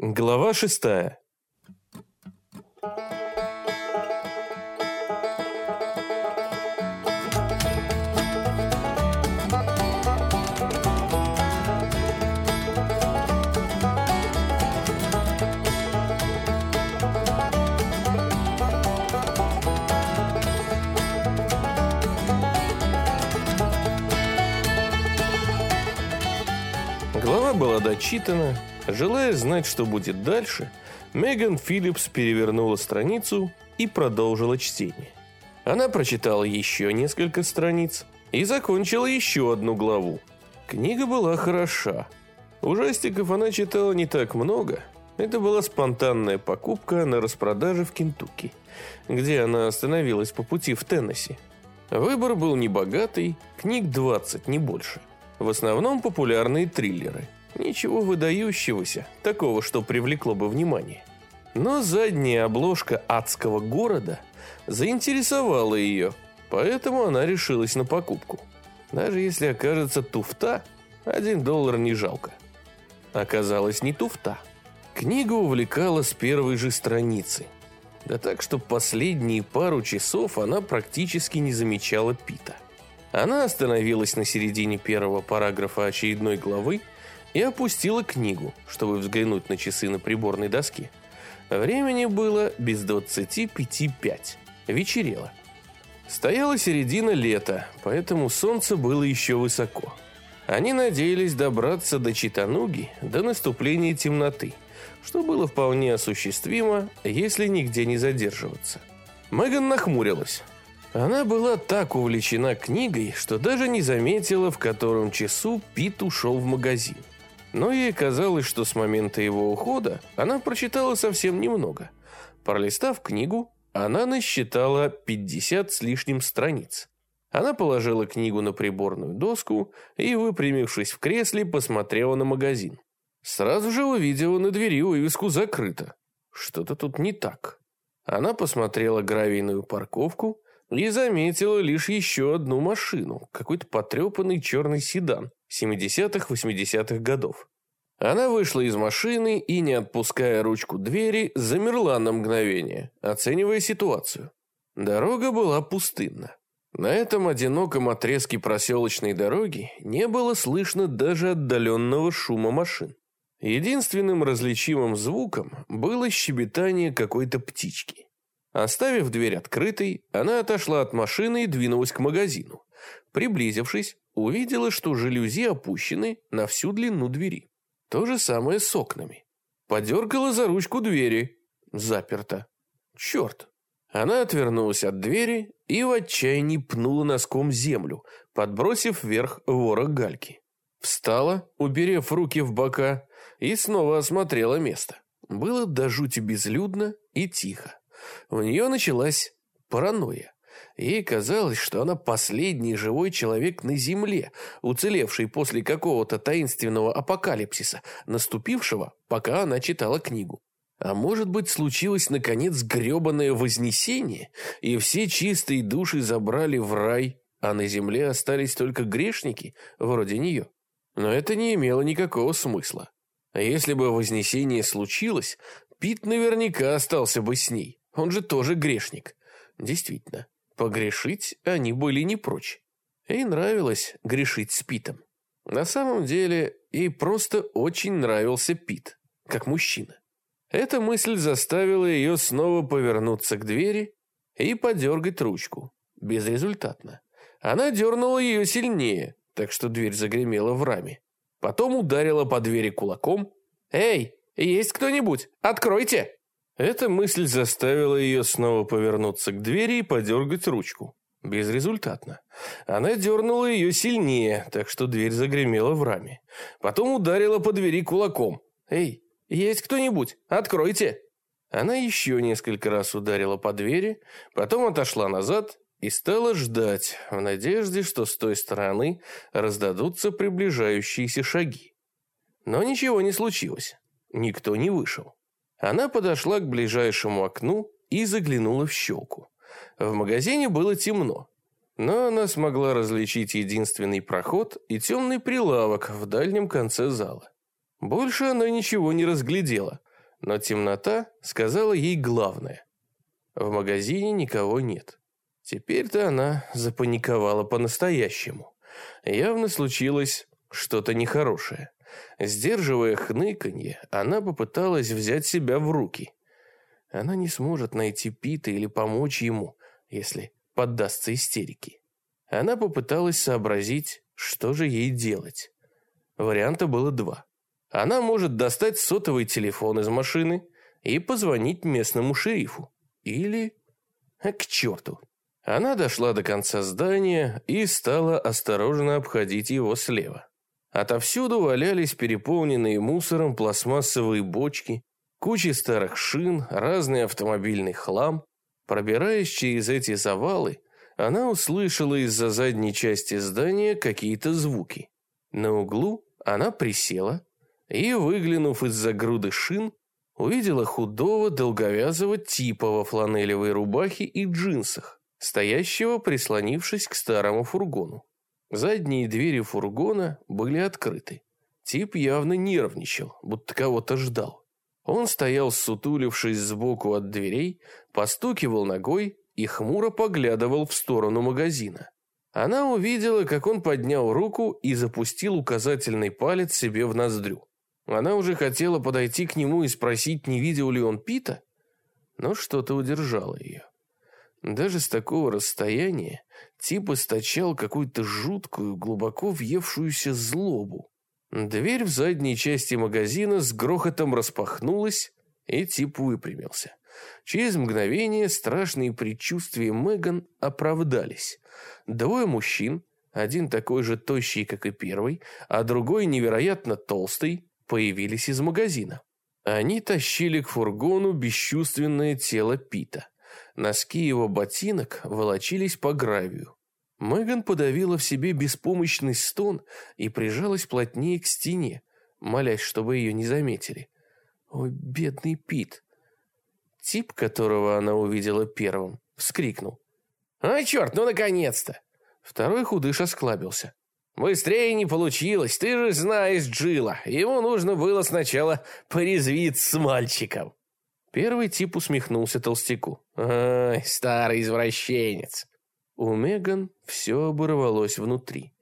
Глава шестая. Глава была дочитана. Желая знать, что будет дальше, Меган Филлипс перевернула страницу и продолжила чтение. Она прочитала еще несколько страниц и закончила еще одну главу. Книга была хороша. Ужастиков она читала не так много. Это была спонтанная покупка на распродаже в Кентукки, где она остановилась по пути в Теннесси. Выбор был небогатый, книг 20, не больше. В основном популярные триллеры. Ничего выдающегося, такого, что привлекло бы внимание. Но задняя обложка адского города заинтересовала ее, поэтому она решилась на покупку. Даже если окажется туфта, один доллар не жалко. Оказалось не туфта. Книга увлекала с первой же страницы. Да так, что последние пару часов она практически не замечала Пита. Она остановилась на середине первого параграфа очередной главы и опустила книгу, чтобы взглянуть на часы на приборной доске. Времени было без 25.5. Вечерело. Стояла середина лета, поэтому солнце было еще высоко. Они надеялись добраться до Читануги до наступления темноты, что было вполне осуществимо, если нигде не задерживаться. Меган нахмурилась. Она была так увлечена книгой, что даже не заметила, в котором часу Пит ушел в магазин. Но ей казалось, что с момента его ухода она прочитала совсем немного. Пролистав книгу, она насчитала 50 с лишним страниц. Она положила книгу на приборную доску и, выпрямившись в кресле, посмотрела на магазин. Сразу же увидела на двери вывеску «Закрыто». Что-то тут не так. Она посмотрела гравийную парковку и заметила лишь еще одну машину, какой-то потрепанный черный седан 70-80-х годов. Она вышла из машины и, не отпуская ручку двери, замерла на мгновение, оценивая ситуацию. Дорога была пустынна. На этом одиноком отрезке проселочной дороги не было слышно даже отдаленного шума машин. Единственным различимым звуком было щебетание какой-то птички. Оставив дверь открытой, она отошла от машины и двинулась к магазину. Приблизившись, увидела, что жалюзи опущены на всю длину двери. То же самое с окнами. Подергала за ручку двери. Заперто. Черт. Она отвернулась от двери и в отчаянии пнула носком землю, подбросив вверх ворох гальки. Встала, уберев руки в бока, и снова осмотрела место. Было до жути безлюдно и тихо. У нее началась паранойя. Ей казалось, что она последний живой человек на Земле, уцелевший после какого-то таинственного апокалипсиса, наступившего, пока она читала книгу. А может быть, случилось, наконец, гребаное вознесение, и все чистые души забрали в рай, а на земле остались только грешники, вроде нее. Но это не имело никакого смысла. А если бы вознесение случилось, Пит наверняка остался бы с ней. Он же тоже грешник. Действительно, погрешить они были не прочь. Ей нравилось грешить с Питом. На самом деле, ей просто очень нравился Пит, как мужчина. Эта мысль заставила ее снова повернуться к двери и подергать ручку. Безрезультатно. Она дернула ее сильнее, так что дверь загремела в раме. Потом ударила по двери кулаком. «Эй, есть кто-нибудь? Откройте!» Эта мысль заставила ее снова повернуться к двери и подергать ручку. Безрезультатно. Она дернула ее сильнее, так что дверь загремела в раме. Потом ударила по двери кулаком. «Эй, есть кто-нибудь? Откройте!» Она еще несколько раз ударила по двери, потом отошла назад и стала ждать, в надежде, что с той стороны раздадутся приближающиеся шаги. Но ничего не случилось. Никто не вышел. Она подошла к ближайшему окну и заглянула в щелку. В магазине было темно, но она смогла различить единственный проход и темный прилавок в дальнем конце зала. Больше она ничего не разглядела, Но темнота сказала ей главное. В магазине никого нет. Теперь-то она запаниковала по-настоящему. Явно случилось что-то нехорошее. Сдерживая хныканье, она попыталась взять себя в руки. Она не сможет найти Пита или помочь ему, если поддастся истерике. Она попыталась сообразить, что же ей делать. Варианта было два. Она может достать сотовый телефон из машины и позвонить местному шерифу. Или... А к черту. Она дошла до конца здания и стала осторожно обходить его слева. Отовсюду валялись переполненные мусором пластмассовые бочки, кучи старых шин, разный автомобильный хлам. Пробираясь через эти завалы, она услышала из-за задней части здания какие-то звуки. На углу она присела и, выглянув из-за груды шин, увидела худого долговязого типа во фланелевой рубахе и джинсах, стоящего прислонившись к старому фургону. Задние двери фургона были открыты. Тип явно нервничал, будто кого-то ждал. Он стоял, сутулившись сбоку от дверей, постукивал ногой и хмуро поглядывал в сторону магазина. Она увидела, как он поднял руку и запустил указательный палец себе в ноздрю. Она уже хотела подойти к нему и спросить, не видел ли он Пита, но что-то удержало ее. Даже с такого расстояния тип источал какую-то жуткую, глубоко въевшуюся злобу. Дверь в задней части магазина с грохотом распахнулась, и тип выпрямился. Через мгновение страшные предчувствия Меган оправдались. Двое мужчин, один такой же тощий, как и первый, а другой невероятно толстый, появились из магазина. Они тащили к фургону бесчувственное тело Пита. Носки его ботинок волочились по гравию. Меган подавила в себе беспомощный стон и прижалась плотнее к стене, молясь, чтобы ее не заметили. «Ой, бедный Пит!» Тип, которого она увидела первым, вскрикнул. «А, черт, ну наконец-то!» Второй худыш осклабился. «Быстрее не получилось, ты же знаешь Джилла. Ему нужно было сначала порезвиться с мальчиком». Первый тип усмехнулся толстяку. «Ай, старый извращенец!» У Меган все оборвалось внутри.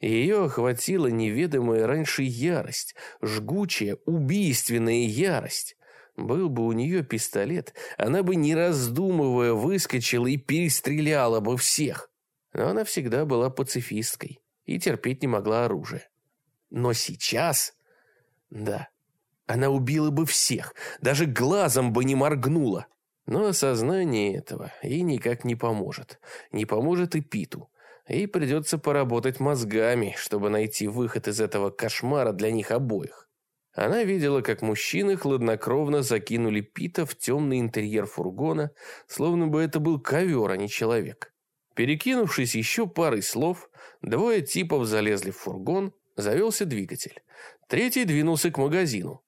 Ее охватила неведомая раньше ярость, жгучая, убийственная ярость. Был бы у нее пистолет, она бы, не раздумывая, выскочила и перестреляла бы всех. Но она всегда была пацифисткой и терпеть не могла оружие. Но сейчас... Да, она убила бы всех, даже глазом бы не моргнула. Но осознание этого ей никак не поможет. Не поможет и Питу. Ей придется поработать мозгами, чтобы найти выход из этого кошмара для них обоих. Она видела, как мужчины хладнокровно закинули Пита в темный интерьер фургона, словно бы это был ковер, а не человек. Перекинувшись еще парой слов, двое типов залезли в фургон, завелся двигатель. Третий двинулся к магазину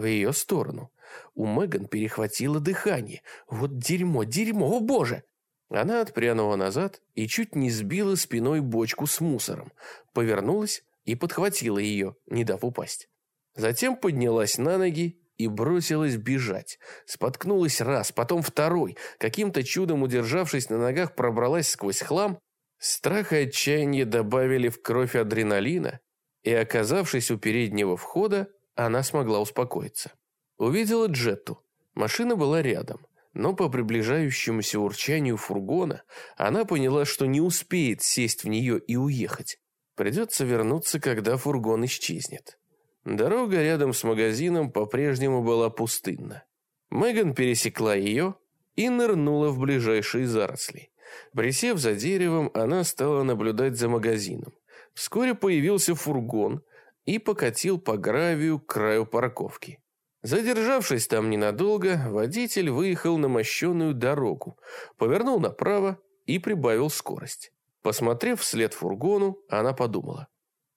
в ее сторону. У Меган перехватило дыхание. Вот дерьмо, дерьмо, о боже! Она отпрянула назад и чуть не сбила спиной бочку с мусором, повернулась и подхватила ее, не дав упасть. Затем поднялась на ноги и бросилась бежать. Споткнулась раз, потом второй. Каким-то чудом удержавшись на ногах, пробралась сквозь хлам. Страх и отчаяние добавили в кровь адреналина, и, оказавшись у переднего входа, она смогла успокоиться. Увидела Джетту. Машина была рядом, но по приближающемуся урчанию фургона она поняла, что не успеет сесть в нее и уехать. Придется вернуться, когда фургон исчезнет. Дорога рядом с магазином по-прежнему была пустынна. Меган пересекла ее и нырнула в ближайшие заросли. Присев за деревом, она стала наблюдать за магазином. Вскоре появился фургон, и покатил по гравию к краю парковки. Задержавшись там ненадолго, водитель выехал на мощенную дорогу, повернул направо и прибавил скорость. Посмотрев вслед фургону, она подумала.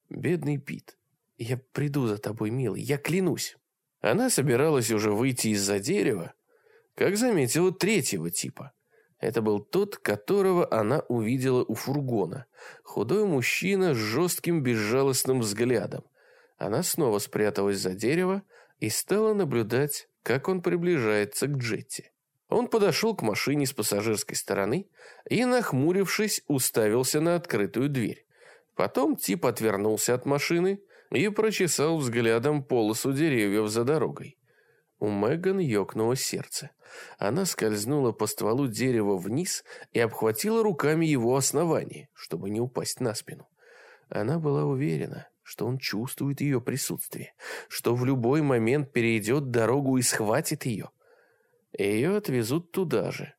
«Бедный Пит, я приду за тобой, милый, я клянусь». Она собиралась уже выйти из-за дерева, как заметила третьего типа. Это был тот, которого она увидела у фургона. Худой мужчина с жестким безжалостным взглядом. Она снова спряталась за дерево и стала наблюдать, как он приближается к Джетти. Он подошел к машине с пассажирской стороны и, нахмурившись, уставился на открытую дверь. Потом тип отвернулся от машины и прочесал взглядом полосу деревьев за дорогой. У Меган ёкнуло сердце. Она скользнула по стволу дерева вниз и обхватила руками его основание, чтобы не упасть на спину. Она была уверена, что он чувствует ее присутствие, что в любой момент перейдет дорогу и схватит ее. Ее отвезут туда же,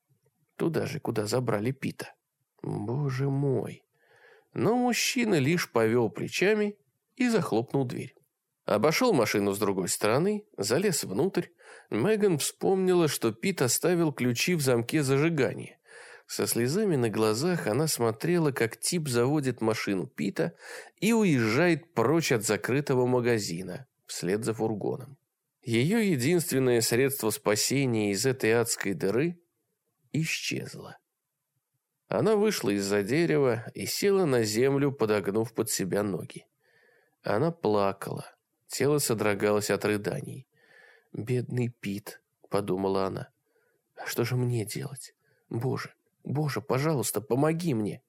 туда же, куда забрали Пита. Боже мой! Но мужчина лишь повел плечами и захлопнул дверь. Обошел машину с другой стороны, залез внутрь. Меган вспомнила, что Пит оставил ключи в замке зажигания. Со слезами на глазах она смотрела, как тип заводит машину Пита и уезжает прочь от закрытого магазина, вслед за фургоном. Ее единственное средство спасения из этой адской дыры исчезло. Она вышла из-за дерева и села на землю, подогнув под себя ноги. Она плакала. Тело содрогалось от рыданий. «Бедный Пит», — подумала она. «А что же мне делать? Боже, Боже, пожалуйста, помоги мне!»